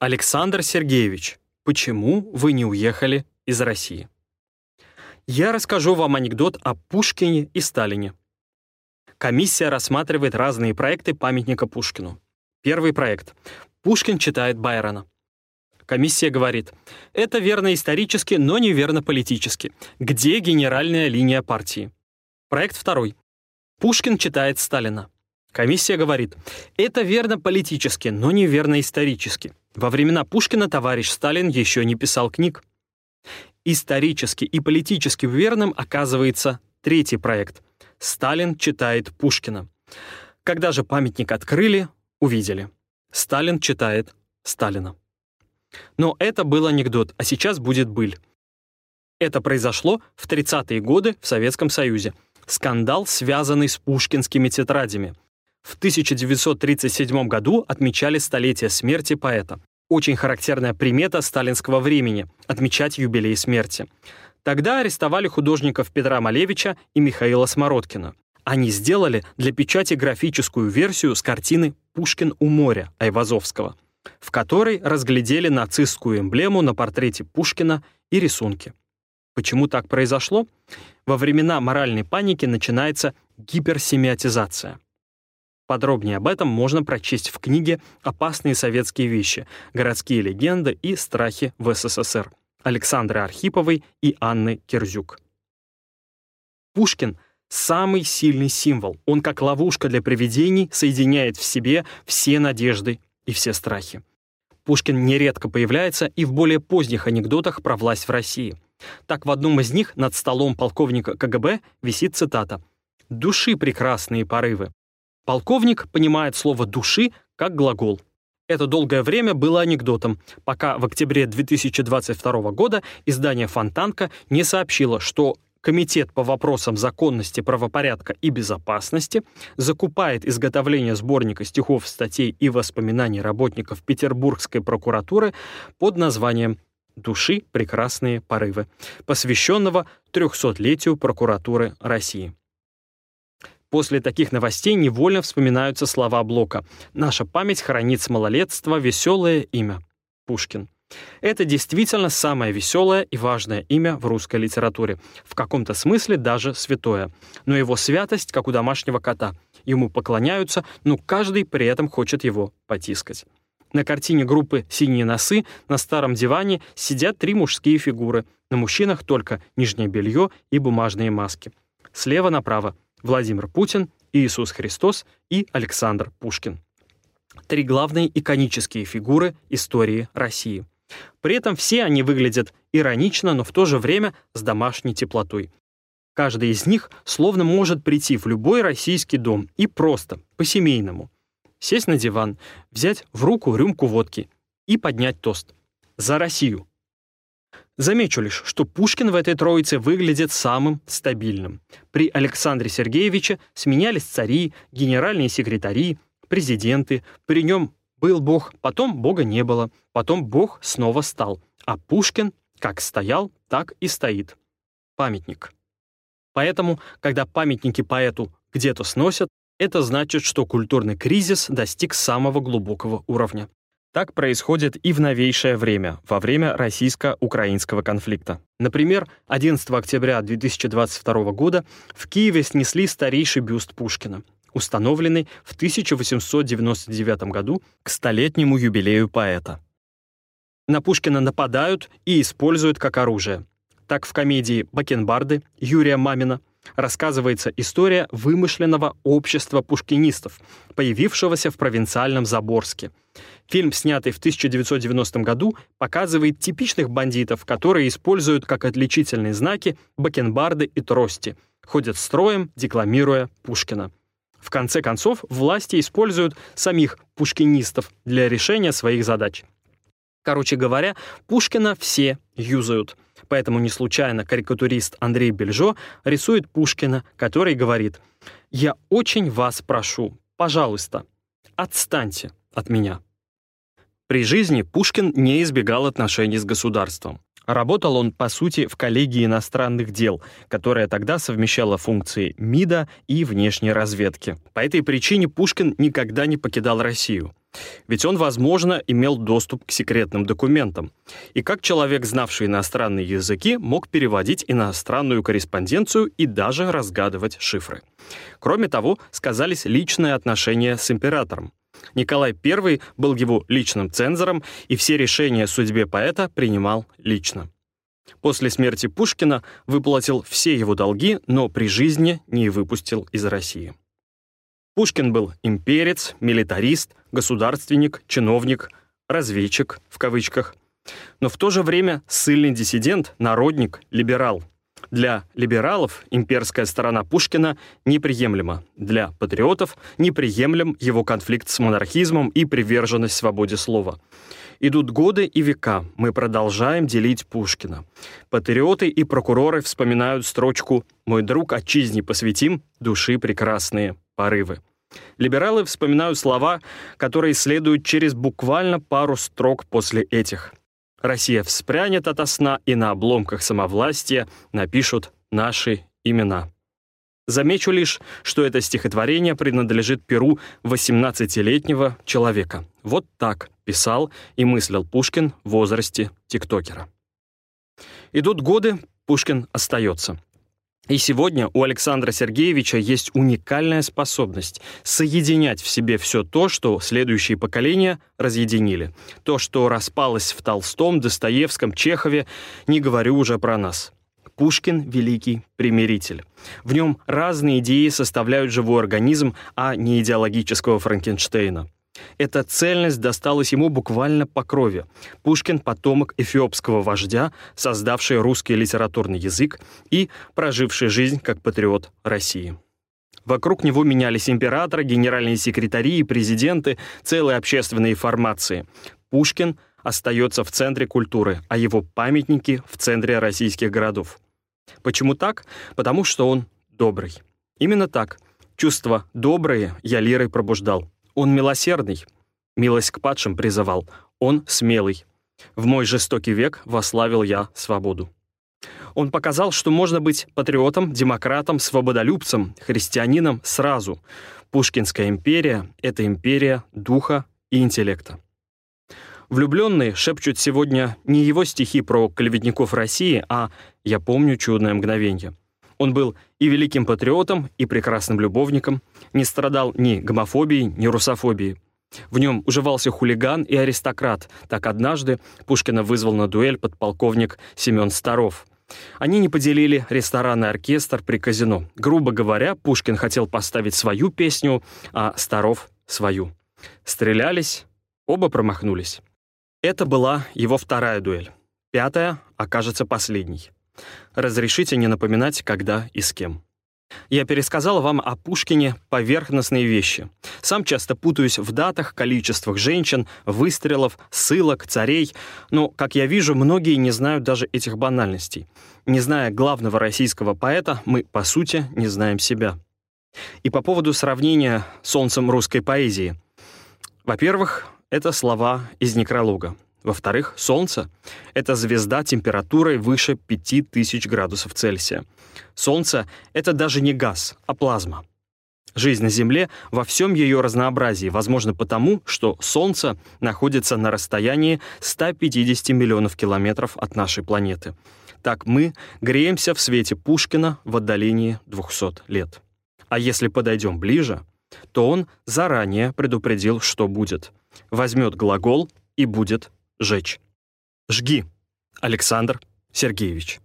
Александр Сергеевич, почему вы не уехали из России? Я расскажу вам анекдот о Пушкине и Сталине. Комиссия рассматривает разные проекты памятника Пушкину. Первый проект. Пушкин читает Байрона. Комиссия говорит, это верно исторически, но неверно политически. Где генеральная линия партии? Проект второй. Пушкин читает Сталина. Комиссия говорит, это верно политически, но неверно исторически. Во времена Пушкина товарищ Сталин еще не писал книг. Исторически и политически верным оказывается третий проект. Сталин читает Пушкина. Когда же памятник открыли, увидели. Сталин читает Сталина. Но это был анекдот, а сейчас будет быль. Это произошло в 30-е годы в Советском Союзе. Скандал, связанный с пушкинскими тетрадями. В 1937 году отмечали столетие смерти поэта. Очень характерная примета сталинского времени — отмечать юбилей смерти. Тогда арестовали художников Петра Малевича и Михаила Смородкина. Они сделали для печати графическую версию с картины «Пушкин у моря» Айвазовского, в которой разглядели нацистскую эмблему на портрете Пушкина и рисунки. Почему так произошло? Во времена моральной паники начинается гиперсемиотизация. Подробнее об этом можно прочесть в книге «Опасные советские вещи. Городские легенды и страхи в СССР» Александры Архиповой и Анны Кирзюк. Пушкин — самый сильный символ. Он, как ловушка для привидений, соединяет в себе все надежды и все страхи. Пушкин нередко появляется и в более поздних анекдотах про власть в России. Так в одном из них над столом полковника КГБ висит цитата «Души прекрасные порывы, Полковник понимает слово «души» как глагол. Это долгое время было анекдотом, пока в октябре 2022 года издание «Фонтанка» не сообщило, что Комитет по вопросам законности, правопорядка и безопасности закупает изготовление сборника стихов, статей и воспоминаний работников Петербургской прокуратуры под названием «Души. Прекрасные порывы», посвященного 300-летию прокуратуры России. После таких новостей невольно вспоминаются слова Блока «Наша память хранит с малолетства веселое имя» — Пушкин. Это действительно самое веселое и важное имя в русской литературе, в каком-то смысле даже святое. Но его святость, как у домашнего кота. Ему поклоняются, но каждый при этом хочет его потискать. На картине группы «Синие носы» на старом диване сидят три мужские фигуры. На мужчинах только нижнее белье и бумажные маски. Слева направо Владимир Путин, Иисус Христос и Александр Пушкин. Три главные иконические фигуры истории России. При этом все они выглядят иронично, но в то же время с домашней теплотой. Каждый из них словно может прийти в любой российский дом и просто, по-семейному, сесть на диван, взять в руку рюмку водки и поднять тост. За Россию, Замечу лишь, что Пушкин в этой троице выглядит самым стабильным. При Александре Сергеевиче сменялись цари, генеральные секретари, президенты. При нем был Бог, потом Бога не было, потом Бог снова стал. А Пушкин как стоял, так и стоит. Памятник. Поэтому, когда памятники поэту где-то сносят, это значит, что культурный кризис достиг самого глубокого уровня. Так происходит и в новейшее время, во время российско-украинского конфликта. Например, 11 октября 2022 года в Киеве снесли старейший бюст Пушкина, установленный в 1899 году к столетнему юбилею поэта. На Пушкина нападают и используют как оружие. Так в комедии «Бакенбарды» Юрия Мамина рассказывается история вымышленного общества пушкинистов, появившегося в провинциальном Заборске. Фильм, снятый в 1990 году, показывает типичных бандитов, которые используют как отличительные знаки бакенбарды и трости, ходят строем, декламируя Пушкина. В конце концов, власти используют самих пушкинистов для решения своих задач. Короче говоря, Пушкина все юзают — Поэтому не случайно карикатурист Андрей Бельжо рисует Пушкина, который говорит «Я очень вас прошу, пожалуйста, отстаньте от меня». При жизни Пушкин не избегал отношений с государством. Работал он, по сути, в коллегии иностранных дел, которая тогда совмещала функции МИДа и внешней разведки. По этой причине Пушкин никогда не покидал Россию. Ведь он, возможно, имел доступ к секретным документам. И как человек, знавший иностранные языки, мог переводить иностранную корреспонденцию и даже разгадывать шифры. Кроме того, сказались личные отношения с императором. Николай I был его личным цензором, и все решения о судьбе поэта принимал лично. После смерти Пушкина выплатил все его долги, но при жизни не выпустил из России. Пушкин был имперец, милитарист, государственник, чиновник, разведчик в кавычках, но в то же время ссыльный диссидент, народник, либерал. Для либералов имперская сторона Пушкина неприемлема, для патриотов неприемлем его конфликт с монархизмом и приверженность свободе слова. Идут годы и века, мы продолжаем делить Пушкина. Патриоты и прокуроры вспоминают строчку «Мой друг отчизне посвятим, души прекрасные порывы». Либералы вспоминают слова, которые следуют через буквально пару строк после этих. Россия вспрянет ото сна и на обломках самовластия напишут наши имена. Замечу лишь, что это стихотворение принадлежит перу 18-летнего человека. Вот так писал и мыслил Пушкин в возрасте тиктокера. Идут годы, Пушкин остается. И сегодня у Александра Сергеевича есть уникальная способность соединять в себе все то, что следующие поколения разъединили. То, что распалось в Толстом, Достоевском, Чехове, не говорю уже про нас. Пушкин — великий примиритель. В нем разные идеи составляют живой организм, а не идеологического Франкенштейна. Эта цельность досталась ему буквально по крови. Пушкин — потомок эфиопского вождя, создавший русский литературный язык и проживший жизнь как патриот России. Вокруг него менялись императоры, генеральные секретари и президенты, целые общественные формации. Пушкин остается в центре культуры, а его памятники — в центре российских городов. Почему так? Потому что он добрый. Именно так. Чувства добрые я лирой пробуждал. Он милосердный, милость к падшим призывал. Он смелый. В мой жестокий век вославил я свободу. Он показал, что можно быть патриотом, демократом, свободолюбцем, христианином сразу. Пушкинская империя — это империя духа и интеллекта. Влюбленные шепчут сегодня не его стихи про клеветников России, а «Я помню чудное мгновенье». Он был и великим патриотом, и прекрасным любовником, не страдал ни гомофобией, ни русофобией. В нем уживался хулиган и аристократ. Так однажды Пушкина вызвал на дуэль подполковник Семен Старов. Они не поделили ресторан и оркестр при казино. Грубо говоря, Пушкин хотел поставить свою песню, а Старов — свою. Стрелялись, оба промахнулись. Это была его вторая дуэль. Пятая окажется последней. Разрешите не напоминать, когда и с кем. Я пересказал вам о Пушкине поверхностные вещи. Сам часто путаюсь в датах, количествах женщин, выстрелов, ссылок, царей, но, как я вижу, многие не знают даже этих банальностей. Не зная главного российского поэта, мы, по сути, не знаем себя. И по поводу сравнения солнцем русской поэзии. Во-первых, это слова из некролога. Во-вторых, Солнце — это звезда температурой выше 5000 градусов Цельсия. Солнце — это даже не газ, а плазма. Жизнь на Земле во всем ее разнообразии возможно потому, что Солнце находится на расстоянии 150 миллионов километров от нашей планеты. Так мы греемся в свете Пушкина в отдалении 200 лет. А если подойдем ближе, то он заранее предупредил, что будет. Возьмет глагол и будет жечь. Жги, Александр Сергеевич.